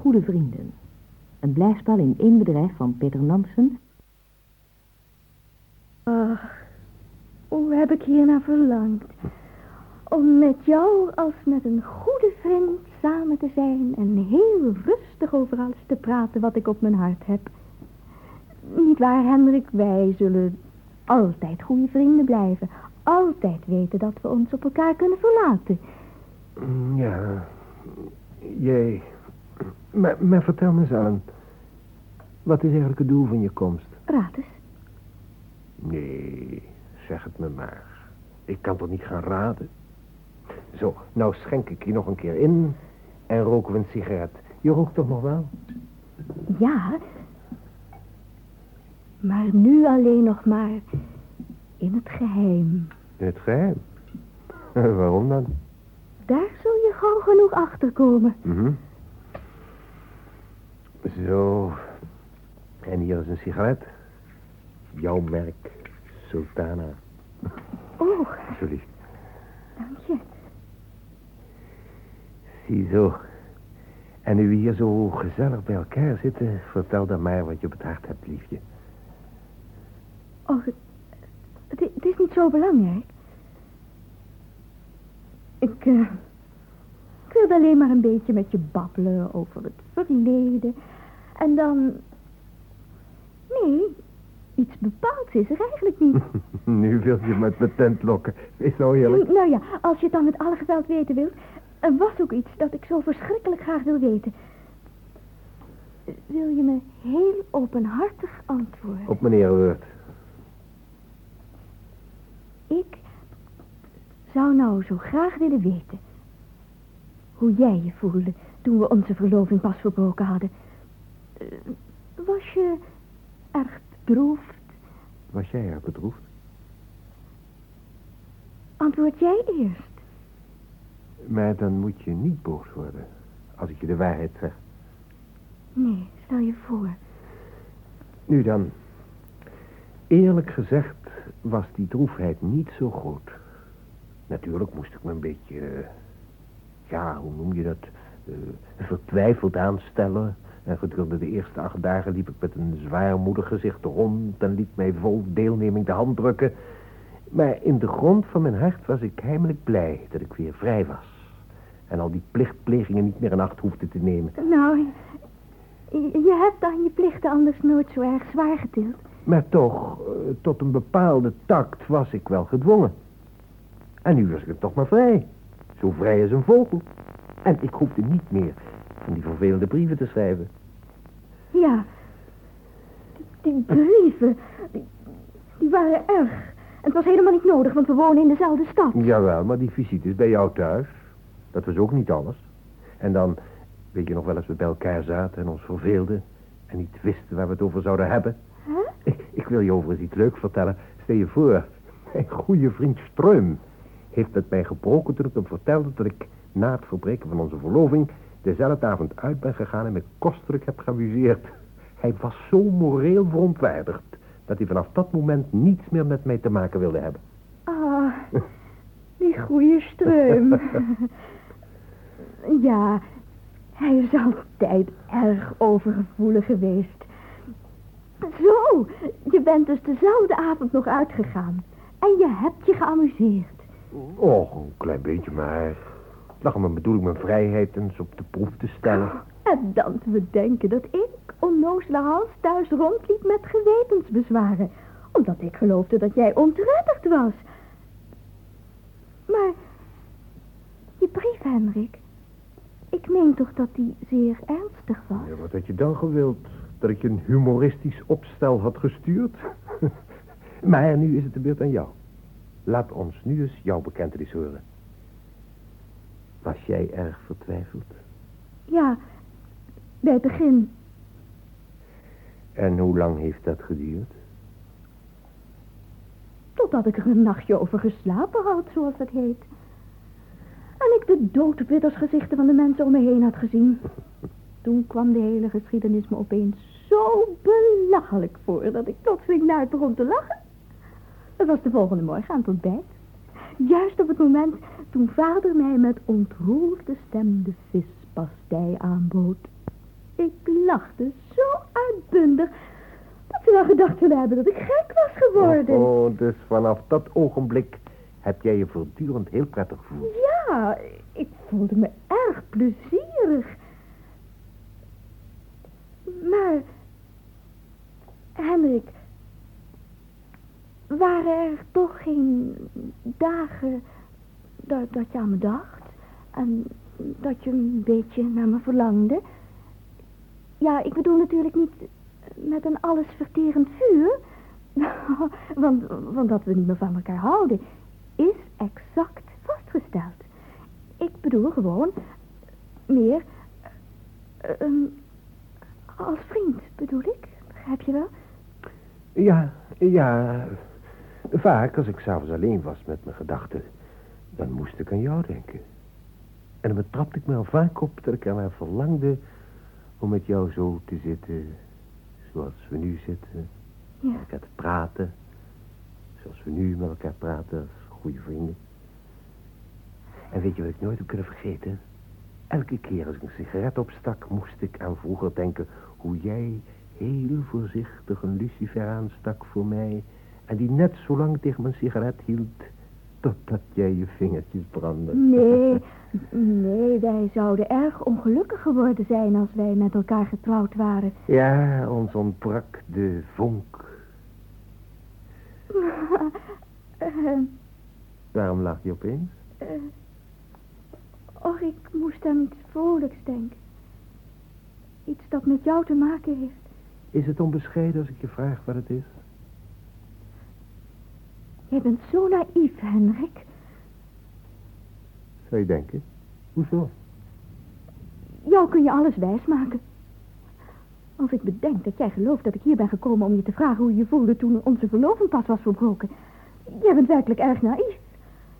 Goede Vrienden. Een blijspel in één bedrijf van Peter Nansen. Ach, hoe heb ik hiernaar verlangd. Om met jou als met een goede vriend samen te zijn en heel rustig over alles te praten wat ik op mijn hart heb. Niet waar, Hendrik, wij zullen altijd goede vrienden blijven. Altijd weten dat we ons op elkaar kunnen verlaten. Mm, Ja, jij... Maar, maar vertel me eens, Ellen. Wat is eigenlijk het doel van je komst? Raad eens. Nee, zeg het me maar. Ik kan toch niet gaan raden? Zo, nou schenk ik je nog een keer in en roken we een sigaret. Je rookt toch nog wel? Ja, maar nu alleen nog maar in het geheim. In het geheim. Waarom dan? Daar zul je gauw genoeg achter komen. Mhm. Zo. En hier is een sigaret. Jouw merk, Sultana. Oh, Alsjeblieft. dank je. Ziezo. En nu we hier zo gezellig bij elkaar zitten, vertel dan mij wat je op het hart hebt, liefje. Oh, het, het, is niet zo belangrijk. Ik, eh, ik wilde alleen maar een beetje met je babbelen over het verleden. En dan... Nee, iets bepaalds is er eigenlijk niet. nu wil je me uit mijn tent lokken. Is nou eerlijk? Nou ja, als je het dan met alle geweld weten wilt... Er was ook iets dat ik zo verschrikkelijk graag wil weten. Wil je me heel openhartig antwoorden? Op meneer Word. Ik zou nou zo graag willen weten... hoe jij je voelde toen we onze verloving pas verbroken hadden. Eh, Was je erg bedroefd? Was jij erg bedroefd? Antwoord jij eerst. Maar dan moet je niet boos worden. Als ik je de waarheid zeg. Nee, stel je voor. Nu dan. Eerlijk gezegd was die droefheid niet zo groot. Natuurlijk moest ik me een beetje... eh, ja, hoe noem je dat? eh, vertwijfeld aanstellen. En gedurende de eerste acht dagen liep ik met een zwaarmoedig gezicht rond... en liet mij vol deelneming de hand drukken. Maar in de grond van mijn hart was ik heimelijk blij dat ik weer vrij was. En al die plichtplegingen niet meer in acht hoefde te nemen. Nou, je, hebt dan je plichten anders nooit zo erg zwaar getild. Maar toch, eh, tot een bepaalde tact was ik wel gedwongen. En nu was ik toch maar vrij. Zo vrij als een vogel. En ik hoefde niet meer van die vervelende brieven te schrijven. Ja, die, brieven, die, die waren erg. En het was helemaal niet nodig, want we wonen in dezelfde stad. Jawel, maar die visites bij jou thuis, dat was ook niet alles. En dan, weet je nog wel eens we bij elkaar zaten en ons verveelden... en niet wisten waar we het over zouden hebben? Hè? Ik, ik wil je overigens iets leuks vertellen. Stel je voor, mijn goede vriend Streum heeft met mij gebroken toen ik hem vertelde dat ik na het verbreken van onze verloving dezelfde avond uit ben gegaan en me kostelijk heb geamuseerd. Hij was zo moreel verontwaardigd dat hij vanaf dat moment niets meer met mij te maken wilde hebben. Ah, die goede streum. ja, hij is altijd erg overgevoelig geweest. Zo, je bent dus dezelfde avond nog uitgegaan. En je hebt je geamuseerd. Och, een klein beetje maar. Lag hem bedoel ik mijn vrijheid eens op de proef te stellen. En dan te bedenken dat ik, onnozele Hans, thuis rondliep met gewetensbezwaren. Omdat ik geloofde dat jij ontredderd was. Maar, die brief, Henrik. Ik meen toch dat die zeer ernstig was? Ja, wat had je dan gewild? Dat ik je een humoristisch opstel had gestuurd? maar nu is het de beurt aan jou. Laat ons nu eens jouw bekentenis horen. Was jij erg vertwijfeld? Ja, bij het begin. En hoe lang heeft dat geduurd? Totdat ik er een nachtje over geslapen had, zoals dat heet. En ik de doodbiddersgezichten van de mensen om me heen had gezien. Toen kwam de hele geschiedenis me opeens zo belachelijk voor... dat ik plotseling luid begon te lachen. Dat was de volgende morgen aan het ontbijt. Juist op het moment toen vader mij met ontroerde stem de vispastei aanbood. lachte, zo uitbundig, dat ze wel gedacht zullen hebben dat ik gek was geworden. Oh, oh, dus vanaf dat ogenblik heb jij je voortdurend heel prettig gevoeld. Ja, ik voelde me erg plezierig. Maar, Hendrik, waren er toch geen dagen dat, dat je aan me dacht? En dat je een beetje naar me verlangde? Ja, ik bedoel natuurlijk niet met een allesverterend vuur. want, want dat we niet meer van elkaar houden, is exact vastgesteld. Ik bedoel gewoon meer uh, als vriend, bedoel ik. Begrijp je wel? Ja, ja. Vaak als ik s'avonds alleen was met mijn gedachten, dan moest ik aan jou denken. En dan betrapte ik me al vaak op dat ik ernaar verlangde om met jou zo te zitten, zoals we nu zitten. Ja. Met elkaar te praten, zoals we nu met elkaar praten als goede vrienden. En weet je wat ik nooit heb kunnen vergeten? Elke keer als ik een sigaret opstak, moest ik aan vroeger denken hoe jij heel voorzichtig een lucifer aanstak voor mij en die net zo lang tegen mijn sigaret hield totdat jij je vingertjes brandde. Nee, nee, wij zouden erg ongelukkig geworden zijn als wij met elkaar getrouwd waren. Ja, ons ontbrak de vonk. Uh, Waarom lag je opeens? Uh, och, ik moest aan iets vrolijks denken. Iets dat met jou te maken heeft. Is het onbescheiden als ik je vraag wat het is? Jij bent zo naïef, Henrik. Zou je denken? Hoezo? Jou kun je alles wijsmaken. Als ik bedenk dat jij gelooft dat ik hier ben gekomen om je te vragen hoe je je voelde toen onze verloving pas was verbroken. Jij bent werkelijk erg naïef.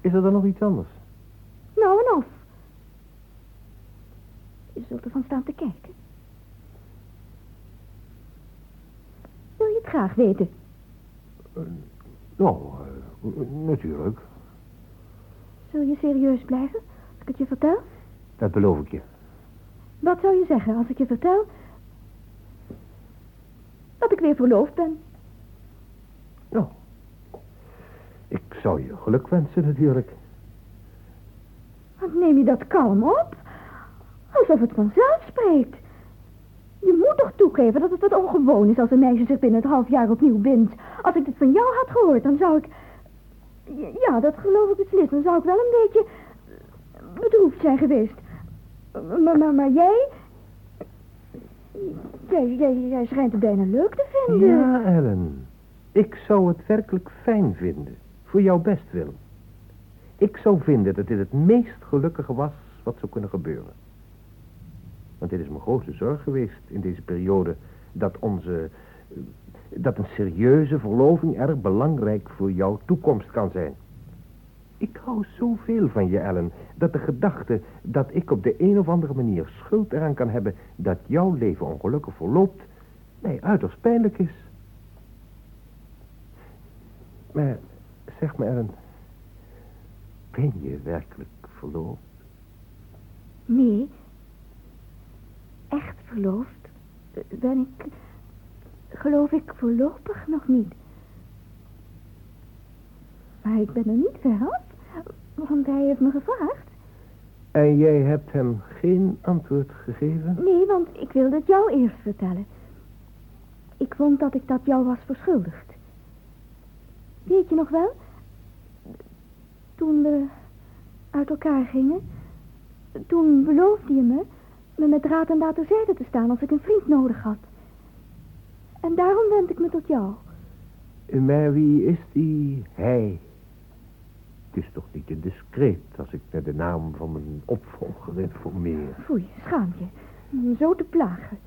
Is er dan nog iets anders? Nou en of. Je zult ervan staan te kijken. Wil je het graag weten? Uh, nou, uh, natuurlijk. Zul je serieus blijven als ik het je vertel? Dat beloof ik je. Wat zou je zeggen als ik je vertel dat ik weer verloofd ben? Nou, ik zou je geluk wensen natuurlijk. Wat neem je dat kalm op? Alsof het vanzelf spreekt. Je moet toch toegeven dat het wat ongewoon is als een meisje zich binnen het half jaar opnieuw bindt. Als ik dit van jou had gehoord, dan zou ik... Ja, dat geloof ik beslist. Dan zou ik wel een beetje bedroefd zijn geweest. Maar, maar, maar jij... Jij, jij... jij schijnt het bijna leuk te vinden. Ja, Ellen. Ik zou het werkelijk fijn vinden. Voor jouw bestwil. Ik zou vinden dat dit het meest gelukkige was wat zou kunnen gebeuren. Want dit is mijn grootste zorg geweest in deze periode. Dat onze... Dat een serieuze verloving erg belangrijk voor jouw toekomst kan zijn. Ik hou zoveel van je, Ellen, dat de gedachte dat ik op de een of andere manier schuld eraan kan hebben dat jouw leven ongelukkig verloopt, mij uiterst pijnlijk is. Maar zeg me, Ellen, ben je werkelijk verloofd? Nee, echt verloofd ben ik, geloof ik, voorlopig nog niet. Maar ik ben er niet ver af, want hij heeft me gevraagd. En jij hebt hem geen antwoord gegeven? Nee, want ik wilde het jou eerst vertellen. Ik vond dat ik dat jou was verschuldigd. Weet je nog wel? Toen we uit elkaar gingen, toen beloofde je me me met raad en daad terzijde te staan als ik een vriend nodig had. En daarom wend ik me tot jou. Maar wie is die hij? Het is toch niet te discreet als ik naar de naam van mijn opvolger informeer. Foei, schaam je. Om zo te plagen.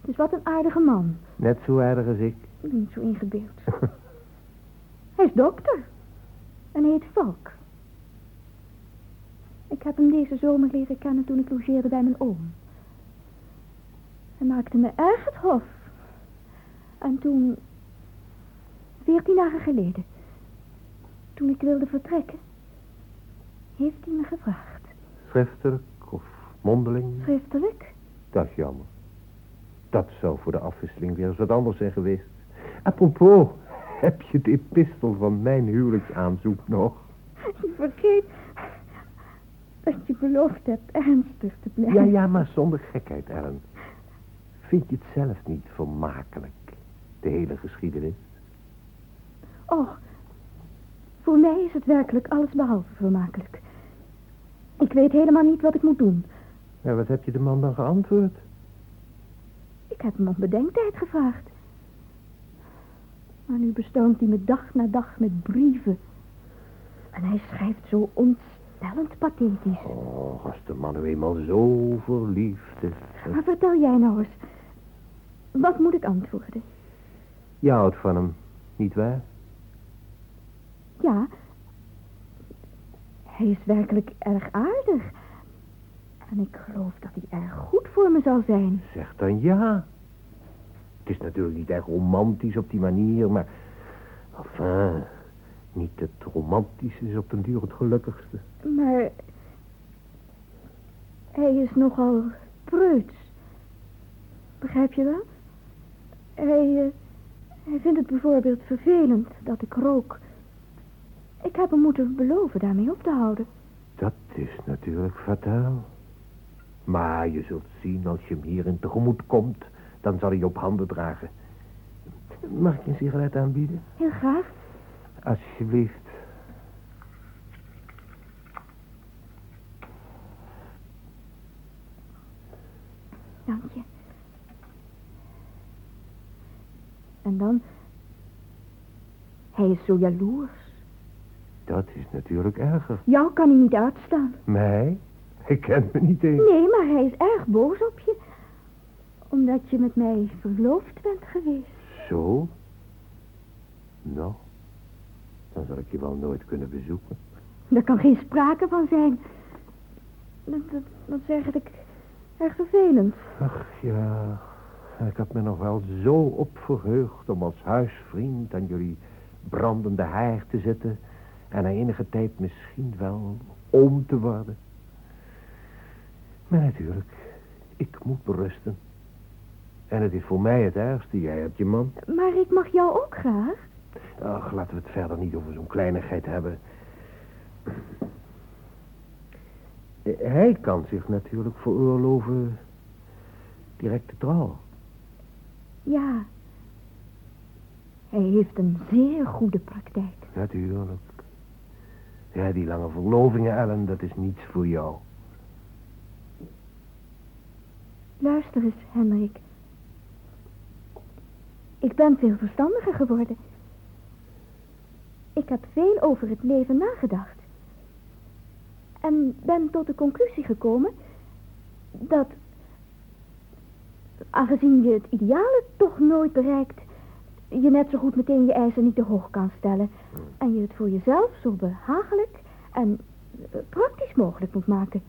Het is wat een aardige man. Net zo aardig als ik. Niet zo ingebeeld. hij is dokter. En heet Valk. Ik heb hem deze zomer leren kennen toen ik logeerde bij mijn oom. Hij maakte me erg het hof. En toen, veertien dagen geleden, toen ik wilde vertrekken, heeft hij me gevraagd. Schriftelijk of mondeling? Schriftelijk? Dat is jammer. Dat zou voor de afwisseling weer eens wat anders zijn geweest. Apropos, heb je de epistel van mijn huwelijksaanzoek nog? Je vergeet dat je beloofd hebt ernstig te blijven. Ja, ja, maar zonder gekheid, Ellen. Vind je het zelf niet vermakelijk, de hele geschiedenis? Oh, voor mij is het werkelijk alles behalve vermakelijk. Ik weet helemaal niet wat ik moet doen. Ja, wat heb je de man dan geantwoord? Ik heb hem om bedenktijd gevraagd. Maar nu bestoomt hij me dag na dag met brieven. En hij schrijft zo ontstellend pathetisch. Oh, als de man nu eenmaal zo verliefd is. Maar vertel jij nou eens. Wat moet ik antwoorden? Je houdt van hem, niet waar? Ja, hij is werkelijk erg aardig. En ik geloof dat hij erg goed voor me zal zijn. Zeg dan ja. Het is natuurlijk niet erg romantisch op die manier, maar... Enfin, niet het romantische is op den duur het gelukkigste. Maar hij is nogal preuts. Begrijp je dat? Hij, eh, hij vindt het bijvoorbeeld vervelend dat ik rook. Ik heb hem moeten beloven daarmee op te houden. Dat is natuurlijk fataal. Maar je zult zien als je hem hierin tegemoet komt, dan zal hij je op handen dragen. Mag ik je een sigaret aanbieden? Heel graag. Alsjeblieft. Dank je. En dan... Hij is zo jaloers. Dat is natuurlijk erger. Jou kan hij niet uitstaan. Mij? Hij kent me niet eens. Nee, maar hij is erg boos op je. Omdat je met mij verloofd bent geweest. Zo? Nou, dan zal ik je wel nooit kunnen bezoeken. Daar kan geen sprake van zijn. Dat, dat, dat is eigenlijk erg vervelend. Ach ja, ik had me nog wel zo op verheugd om als huisvriend aan jullie brandende haard te zitten en na enige tijd misschien wel om te worden. Maar natuurlijk, ik moet berusten. En het is voor mij het ergste, jij hebt je man. Maar ik mag jou ook graag. Ach, laten we het verder niet over zo'n kleinigheid hebben. Hij kan zich natuurlijk veroorloven direct te trouwen. Ja. Hij heeft een zeer goede praktijk. Natuurlijk. Ja, die lange verlovingen, Ellen, dat is niets voor jou. Luister eens, Henrik. Ik ben veel verstandiger geworden. Ik heb veel over het leven nagedacht. En ben tot de conclusie gekomen dat, aangezien je het ideale toch nooit bereikt, je net zo goed meteen je eisen niet te hoog kan stellen. En je het voor jezelf zo behagelijk en eh, praktisch mogelijk moet maken.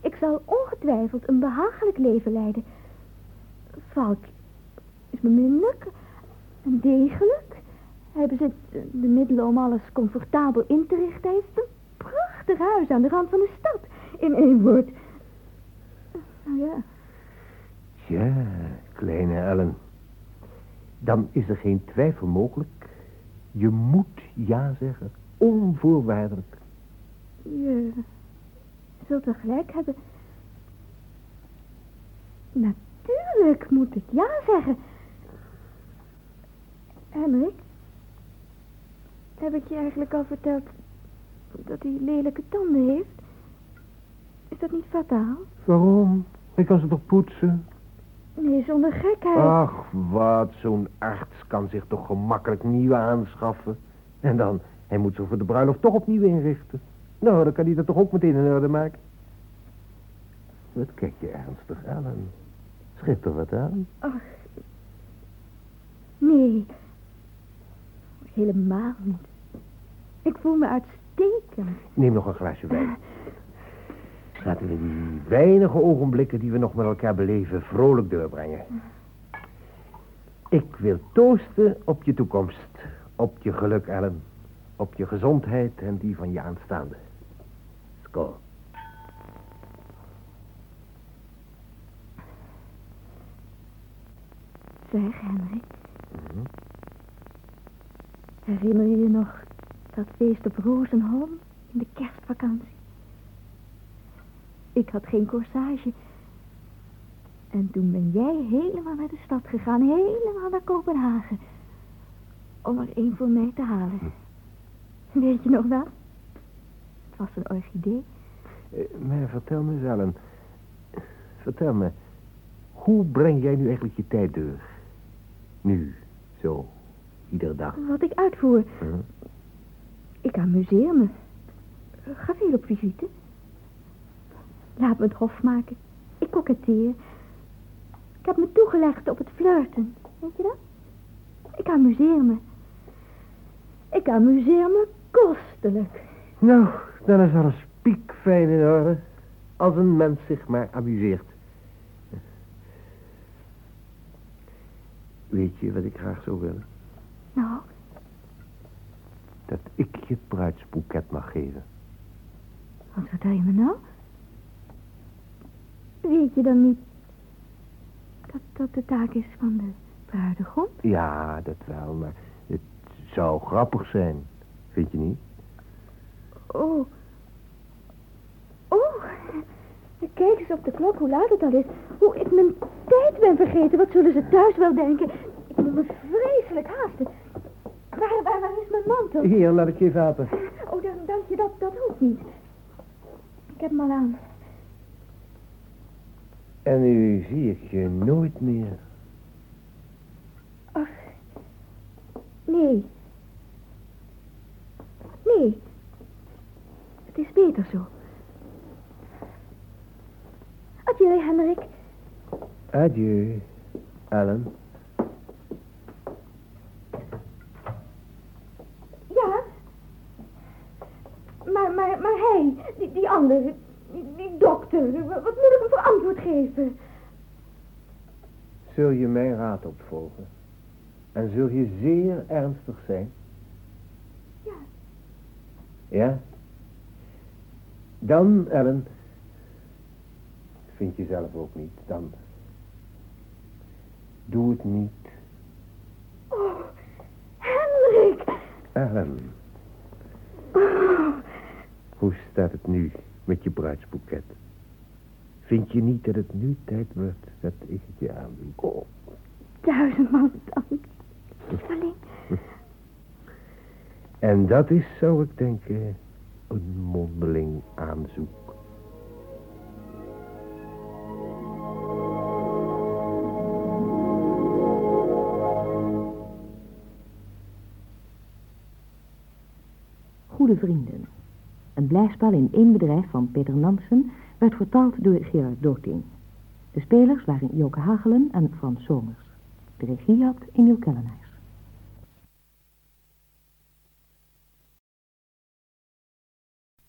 Ik zal ongetwijfeld een behagelijk leven leiden. Falk is beminnelijk en degelijk. Hij bezit de middelen om alles comfortabel in te richten. Hij heeft een prachtig huis aan de rand van de stad. In één woord. Nou ja, Tja, kleine Ellen. Dan is er geen twijfel mogelijk. Je moet ja zeggen. Onvoorwaardelijk. je zult wel gelijk hebben. Natuurlijk moet ik ja zeggen. Henrik, heb ik je eigenlijk al verteld dat hij lelijke tanden heeft? Is dat niet fataal? Waarom? Ik kan ze toch poetsen? Nee, zonder gekheid. Ach, wat. Zo'n arts kan zich toch gemakkelijk nieuwe aanschaffen. En dan, hij moet ze voor de bruiloft toch opnieuw inrichten. Nou, dan kan hij dat toch ook meteen in orde maken. Wat kijk je ernstig, Ellen? Schip er wat aan. Ach, nee. Helemaal niet. Ik voel me uitstekend. Neem nog een glaasje wijn. Laten we die weinige ogenblikken die we nog met elkaar beleven vrolijk doorbrengen. Ik wil toosten op je toekomst. Op je geluk, Ellen. Op je gezondheid en die van je aanstaande. Skål. weg, Henrik. Mhm. Herinner je je nog dat feest op Rozenholm in de kerstvakantie? Ik had geen corsage. En toen ben jij helemaal naar de stad gegaan, helemaal naar Kopenhagen. Om er één voor mij te halen. Weet je nog wel? Het was een orchidee. Eh, maar vertel me eens, Ellen. Vertel me, hoe breng jij nu eigenlijk je tijd door? Nu, zo, iedere dag. Wat ik uitvoer. Huh? Ik amuseer me. Ga veel op visite. Laat me het hof maken. Ik koketteer. Ik heb me toegelegd op het flirten. Weet je dat? Ik amuseer me. Ik amuseer me kostelijk. Nou, dan is alles piekfijn in orde. Als een mens zich maar amuseert. Weet je wat ik graag zou willen? Nou, Dat ik je bruidsboeket mag geven. wat vertel je me nou? Weet je dan niet dat dat de taak is van de bruidegom? Ja, dat wel, maar het zou grappig zijn. Vind je niet? Oh. Oh. Kijk eens op de klok hoe laat het al is. Hoe ik mijn tijd ben vergeten. Wat zullen ze thuis wel denken? Ik moet me vreselijk haasten. Waar, waar, waar is mijn mantel? Hier, laat ik je even helpen. Oh, dan, dank je, dat, dat hoeft niet. Ik heb hem al aan. En nu zie ik je nooit meer. Ach. Nee. Nee. Het is beter zo. Adieu, Henrik. Adieu, Ellen. Ja. Maar, maar, maar hij, die, die andere, die, die dokter, wat moet ik hem voor antwoord geven? Zul je mijn raad opvolgen? En zul je zeer ernstig zijn? Ja. Ja? Dan, Ellen. Vind je zelf ook niet. Dan. Doe het niet. Oh, Henrik. Ellen. Hoe staat het nu met je bruidsboeket? Vind je niet dat het nu tijd wordt dat ik het je aanbied? Oh, duizendmaal dank. Lieveling. En dat is, zou ik denken, een mondeling aanzoek. Goede vrienden. Een blijspel in één bedrijf van Peter Nansen werd vertaald door Gerard Doting. De spelers waren Joke Hagelen en Frans Somers. De regie had Emiel Kellenhuis.